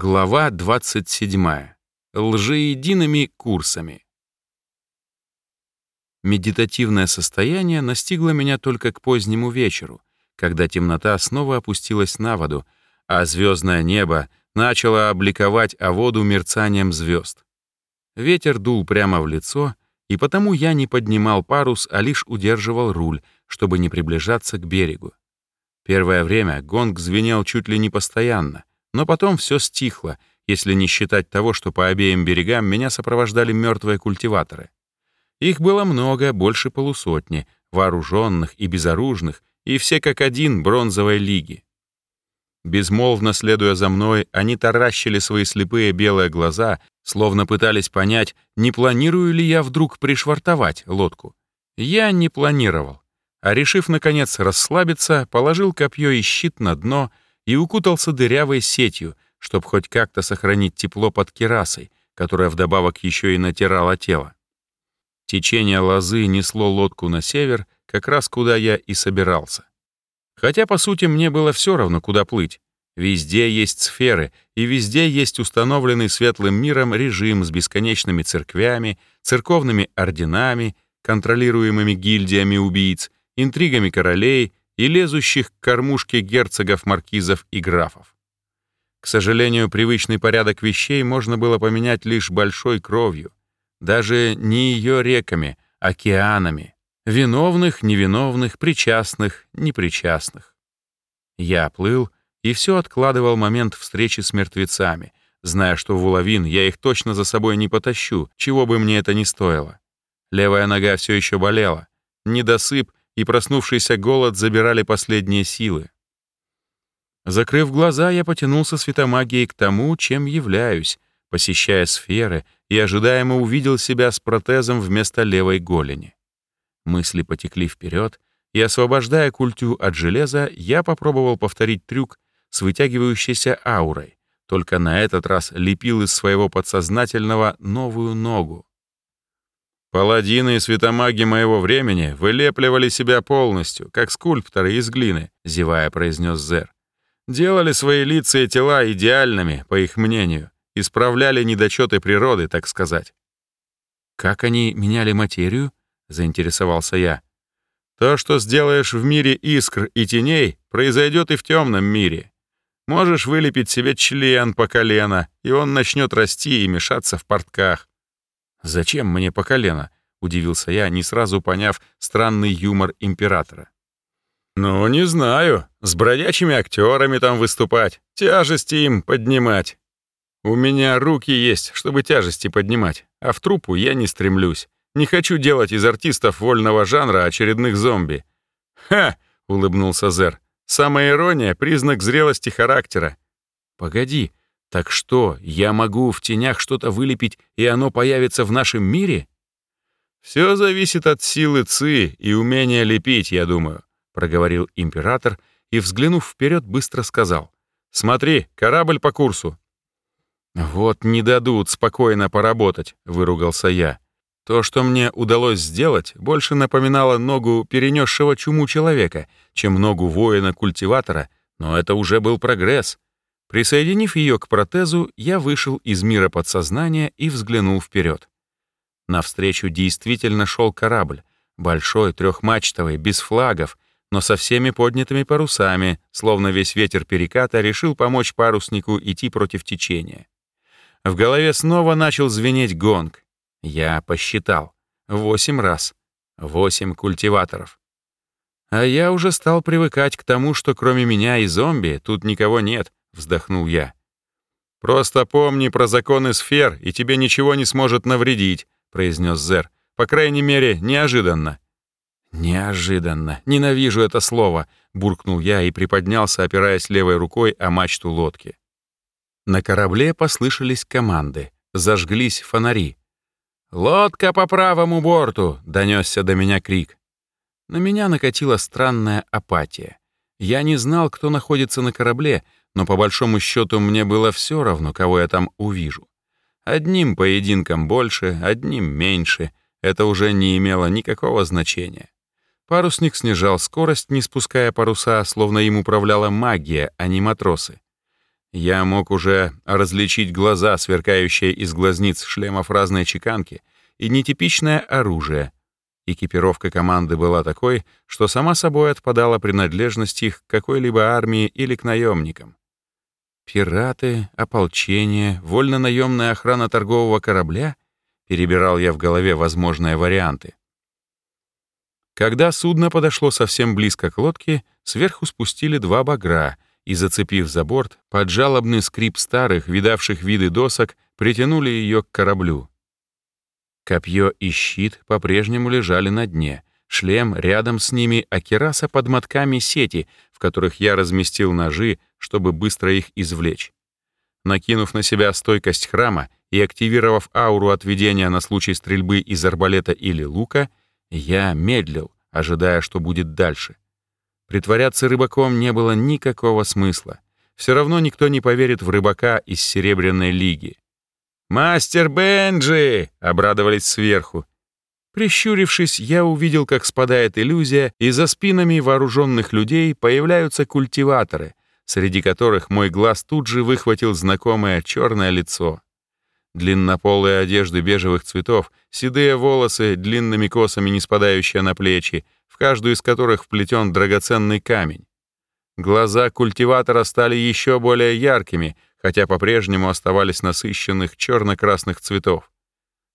Глава 27. Лжеедиными курсами. Медитативное состояние настигло меня только к позднему вечеру, когда темнота снова опустилась на воду, а звездное небо начало обликовать о воду мерцанием звезд. Ветер дул прямо в лицо, и потому я не поднимал парус, а лишь удерживал руль, чтобы не приближаться к берегу. Первое время гонг звенел чуть ли не постоянно, но потом все стихло, если не считать того, что по обеим берегам меня сопровождали мертвые культиваторы. Их было много, больше полусотни, вооруженных и безоружных, и все как один бронзовой лиги. Безмолвно следуя за мной, они таращили свои слепые белые глаза, словно пытались понять, не планирую ли я вдруг пришвартовать лодку. Я не планировал, а решив, наконец, расслабиться, положил копье и щит на дно — и укутался дырявой сетью, чтобы хоть как-то сохранить тепло под керасой, которая вдобавок еще и натирала тело. Течение лозы несло лодку на север, как раз куда я и собирался. Хотя, по сути, мне было все равно, куда плыть. Везде есть сферы, и везде есть установленный светлым миром режим с бесконечными церквями, церковными орденами, контролируемыми гильдиями убийц, интригами королей и лезущих к кормушке герцогов, маркизов и графов. К сожалению, привычный порядок вещей можно было поменять лишь большой кровью, даже не ее реками, океанами, виновных, невиновных, причастных, непричастных. Я плыл и все откладывал момент встречи с мертвецами, зная, что в уловин я их точно за собой не потащу, чего бы мне это ни стоило. Левая нога все еще болела. Недосып и проснувшийся голод забирали последние силы. Закрыв глаза, я потянулся светомагией к тому, чем являюсь, посещая сферы, и ожидаемо увидел себя с протезом вместо левой голени. Мысли потекли вперед, и, освобождая культю от железа, я попробовал повторить трюк с вытягивающейся аурой, только на этот раз лепил из своего подсознательного новую ногу. Паладины и светомаги моего времени вылепливали себя полностью, как скульпторы из глины, зевая произнес Зер. Делали свои лица и тела идеальными, по их мнению, исправляли недочеты природы, так сказать. Как они меняли материю? заинтересовался я. То, что сделаешь в мире искр и теней, произойдет и в темном мире. Можешь вылепить себе член по колено, и он начнет расти и мешаться в портках. «Зачем мне по колено?» — удивился я, не сразу поняв странный юмор императора. «Ну, не знаю. С бродячими актерами там выступать, тяжести им поднимать. У меня руки есть, чтобы тяжести поднимать, а в трупу я не стремлюсь. Не хочу делать из артистов вольного жанра очередных зомби». «Ха!» — улыбнулся Зер. «Самая ирония — признак зрелости характера». «Погоди, так что, я могу в тенях что-то вылепить, и оно появится в нашем мире? Все зависит от силы ци и умения лепить, я думаю, проговорил император и, взглянув вперед, быстро сказал. Смотри, корабль по курсу. Вот не дадут спокойно поработать, выругался я. То, что мне удалось сделать, больше напоминало ногу перенесшего чуму человека, чем ногу воина-культиватора, но это уже был прогресс. Присоединив ее к протезу, я вышел из мира подсознания и взглянул вперед. Навстречу действительно шел корабль, большой, трехмачтовый, без флагов, но со всеми поднятыми парусами, словно весь ветер переката решил помочь паруснику идти против течения. В голове снова начал звенеть гонг. Я посчитал. Восемь раз. Восемь культиваторов. А я уже стал привыкать к тому, что кроме меня и зомби тут никого нет, вздохнул я. «Просто помни про законы сфер, и тебе ничего не сможет навредить», произнес Зер. «По крайней мере, неожиданно». «Неожиданно. Ненавижу это слово», — буркнул я и приподнялся, опираясь левой рукой о мачту лодки. На корабле послышались команды. Зажглись фонари. «Лодка по правому борту!» — донесся до меня крик. На меня накатила странная апатия. Я не знал, кто находится на корабле, но по большому счету мне было все равно, кого я там увижу. Одним поединком больше, одним меньше. Это уже не имело никакого значения. Парусник снижал скорость, не спуская паруса, словно им управляла магия, а не матросы. Я мог уже различить глаза, сверкающие из глазниц шлемов разной чеканки, и нетипичное оружие. Экипировка команды была такой, что сама собой отпадала принадлежность их к какой-либо армии или к наемникам. Пираты, ополчение, вольно-наемная охрана торгового корабля — перебирал я в голове возможные варианты. Когда судно подошло совсем близко к лодке, сверху спустили два багра и, зацепив за борт, под жалобный скрип старых, видавших виды досок, притянули ее к кораблю. Копье и щит по-прежнему лежали на дне, шлем рядом с ними, а кераса под мотками сети, в которых я разместил ножи, чтобы быстро их извлечь. Накинув на себя стойкость храма и активировав ауру отведения на случай стрельбы из арбалета или лука, я медлил, ожидая, что будет дальше. Притворяться рыбаком не было никакого смысла. Все равно никто не поверит в рыбака из Серебряной лиги. «Мастер Бенджи!» — обрадовались сверху. Прищурившись, я увидел, как спадает иллюзия, и за спинами вооруженных людей появляются культиваторы, среди которых мой глаз тут же выхватил знакомое черное лицо. Длиннополые одежды бежевых цветов, седые волосы, длинными косами не спадающие на плечи, в каждую из которых вплетен драгоценный камень. Глаза культиватора стали еще более яркими, хотя по-прежнему оставались насыщенных черно-красных цветов.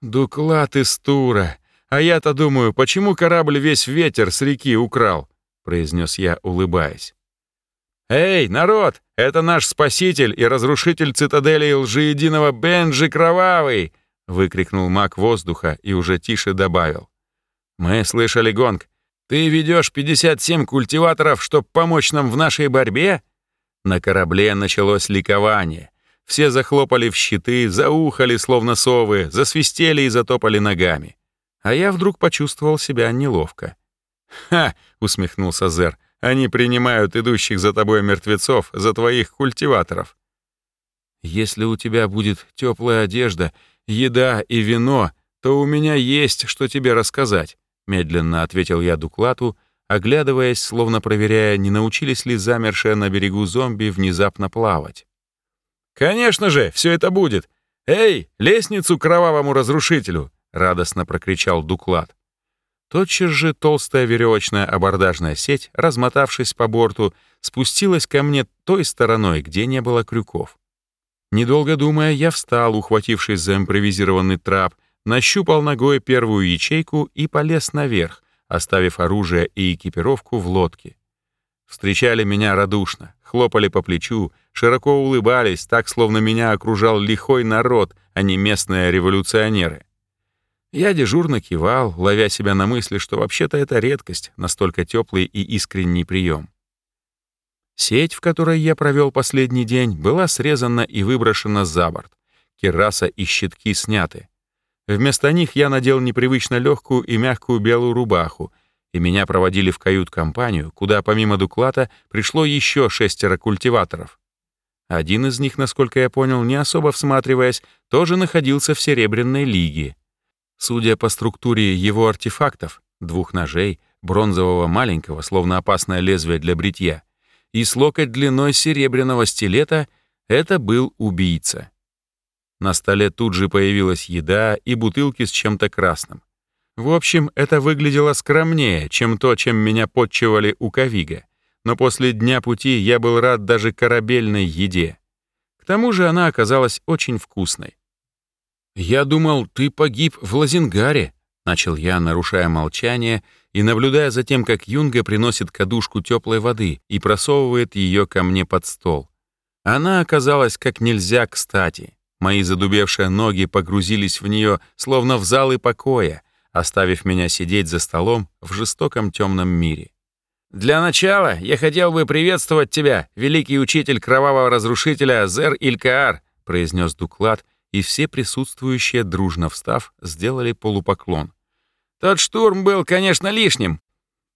«Дуклад из Тура! А я-то думаю, почему корабль весь ветер с реки украл?» — произнес я, улыбаясь. «Эй, народ, это наш спаситель и разрушитель цитадели лжеединого Бенджи Кровавый!» — выкрикнул маг воздуха и уже тише добавил. «Мы слышали гонг. Ты ведешь 57 культиваторов, чтобы помочь нам в нашей борьбе?» На корабле началось ликование. Все захлопали в щиты, заухали, словно совы, засвистели и затопали ногами. А я вдруг почувствовал себя неловко. «Ха!» — усмехнулся Зер. Они принимают идущих за тобой мертвецов за твоих культиваторов. Если у тебя будет теплая одежда, еда и вино, то у меня есть, что тебе рассказать, медленно ответил я Дуклату, оглядываясь, словно проверяя, не научились ли замершие на берегу зомби внезапно плавать. «Конечно же, все это будет! Эй, лестницу кровавому разрушителю!» — радостно прокричал Дуклат. Тотчас же толстая веревочная абордажная сеть, размотавшись по борту, спустилась ко мне той стороной, где не было крюков. Недолго думая, я встал, ухватившись за импровизированный трап, нащупал ногой первую ячейку и полез наверх, оставив оружие и экипировку в лодке. Встречали меня радушно, хлопали по плечу, широко улыбались, так, словно меня окружал лихой народ, а не местные революционеры. Я дежурно кивал, ловя себя на мысли, что вообще-то это редкость, настолько теплый и искренний прием. Сеть, в которой я провел последний день, была срезана и выброшена за борт. Кераса и щитки сняты. Вместо них я надел непривычно легкую и мягкую белую рубаху, и меня проводили в кают-компанию, куда помимо Дуклата пришло еще шестеро культиваторов. Один из них, насколько я понял, не особо всматриваясь, тоже находился в Серебряной лиге. Судя по структуре его артефактов, двух ножей, бронзового маленького, словно опасное лезвие для бритья, и с локоть длиной серебряного стилета, это был убийца. На столе тут же появилась еда и бутылки с чем-то красным. В общем, это выглядело скромнее, чем то, чем меня подчивали у Кавига, но после дня пути я был рад даже корабельной еде. К тому же она оказалась очень вкусной. «Я думал, ты погиб в Лазингаре», — начал я, нарушая молчание и наблюдая за тем, как Юнга приносит кадушку теплой воды и просовывает ее ко мне под стол. Она оказалась как нельзя кстати. Мои задубевшие ноги погрузились в нее, словно в залы покоя, оставив меня сидеть за столом в жестоком темном мире. «Для начала я хотел бы приветствовать тебя, великий учитель кровавого разрушителя Зер Илькаар», произнес Дуклад, и все присутствующие, дружно встав, сделали полупоклон. Тот штурм был, конечно, лишним,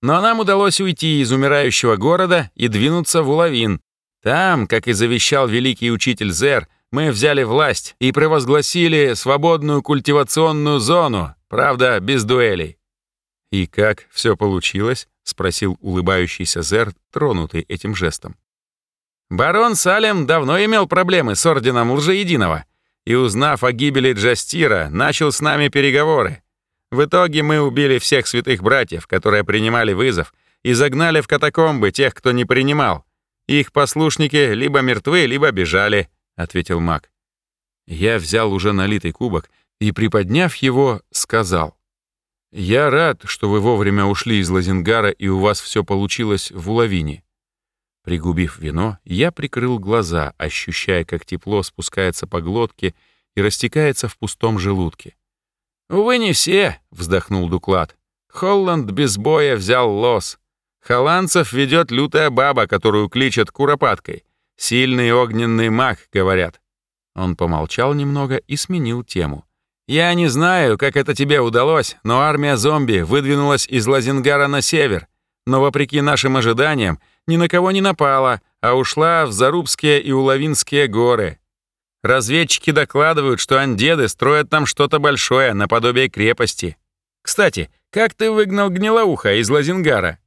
но нам удалось уйти из умирающего города и двинуться в Улавин. Там, как и завещал великий учитель Зер, мы взяли власть и провозгласили свободную культивационную зону, правда, без дуэлей. «И как все получилось?» — спросил улыбающийся Зер, тронутый этим жестом. Барон Салем давно имел проблемы с Орденом Лжеединого и, узнав о гибели Джастира, начал с нами переговоры. В итоге мы убили всех святых братьев, которые принимали вызов, и загнали в катакомбы тех, кто не принимал. Их послушники либо мертвы, либо бежали», — ответил маг. Я взял уже налитый кубок и, приподняв его, сказал. «Я рад, что вы вовремя ушли из Лазингара и у вас все получилось в Уловине». Пригубив вино, я прикрыл глаза, ощущая, как тепло спускается по глотке и растекается в пустом желудке. «Увы, не все», — вздохнул Дуклад. «Холланд без боя взял лос. Холландцев ведет лютая баба, которую кличат Куропаткой. Сильный огненный маг, говорят». Он помолчал немного и сменил тему. «Я не знаю, как это тебе удалось, но армия зомби выдвинулась из Лазингара на север, но, вопреки нашим ожиданиям, ни на кого не напала, а ушла в Зарубские и Уловинские горы. Разведчики докладывают, что андеды строят там что-то большое, наподобие крепости. Кстати, как ты выгнал Гнилоуха из Лазингара?»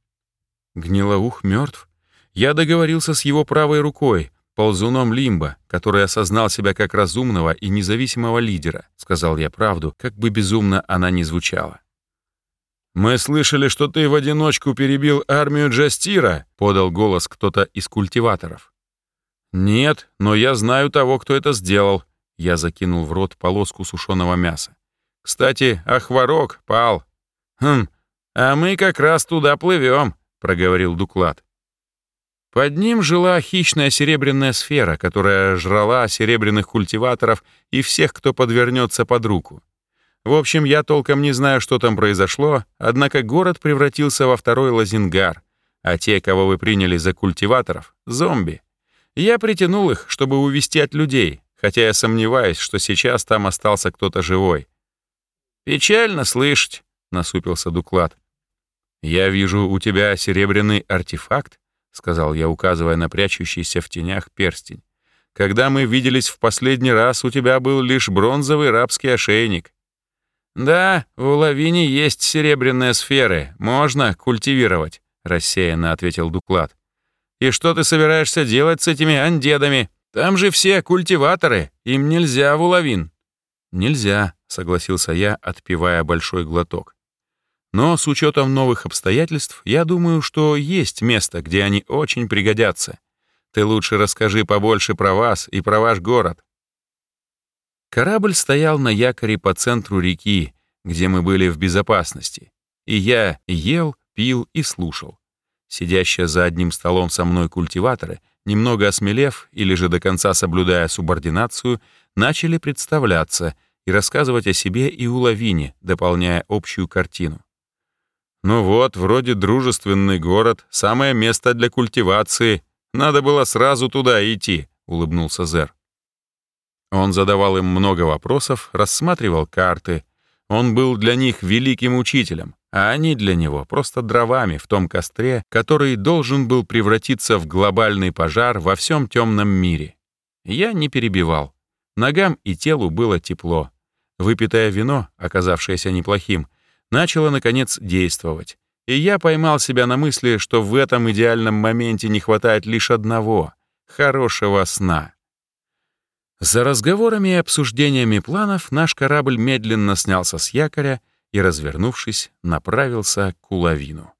«Гнилоух мертв. Я договорился с его правой рукой, ползуном Лимба, который осознал себя как разумного и независимого лидера», сказал я правду, как бы безумно она ни звучала. «Мы слышали, что ты в одиночку перебил армию Джастира», подал голос кто-то из культиваторов. «Нет, но я знаю того, кто это сделал». Я закинул в рот полоску сушеного мяса. «Кстати, Ахварок пал». «Хм, а мы как раз туда плывем», — проговорил Дуклад. Под ним жила хищная серебряная сфера, которая жрала серебряных культиваторов и всех, кто подвернется под руку. В общем, я толком не знаю, что там произошло, однако город превратился во второй Лазингар, а те, кого вы приняли за культиваторов — зомби. Я притянул их, чтобы увести от людей, хотя я сомневаюсь, что сейчас там остался кто-то живой. «Печально слышать», — насупился Дуклад. «Я вижу у тебя серебряный артефакт», — сказал я, указывая на прячущийся в тенях перстень. «Когда мы виделись в последний раз, у тебя был лишь бронзовый рабский ошейник». «Да, у Лавини есть серебряные сферы, можно культивировать», — рассеянно ответил Дуклад. И что ты собираешься делать с этими андедами? Там же все культиваторы, им нельзя в уловин». «Нельзя», — согласился я, отпивая большой глоток. «Но с учетом новых обстоятельств, я думаю, что есть место, где они очень пригодятся. Ты лучше расскажи побольше про вас и про ваш город». Корабль стоял на якоре по центру реки, где мы были в безопасности, и я ел, пил и слушал. Сидящие за одним столом со мной культиваторы, немного осмелев или же до конца соблюдая субординацию, начали представляться и рассказывать о себе и у Лавине, дополняя общую картину. «Ну вот, вроде дружественный город, самое место для культивации. Надо было сразу туда идти», — улыбнулся Зер. Он задавал им много вопросов, рассматривал карты. Он был для них великим учителем, а они для него просто дровами в том костре, который должен был превратиться в глобальный пожар во всем темном мире. Я не перебивал. Ногам и телу было тепло. Выпитое вино, оказавшееся неплохим, начало, наконец, действовать. И я поймал себя на мысли, что в этом идеальном моменте не хватает лишь одного — хорошего сна. За разговорами и обсуждениями планов наш корабль медленно снялся с якоря и, развернувшись, направился к уловину.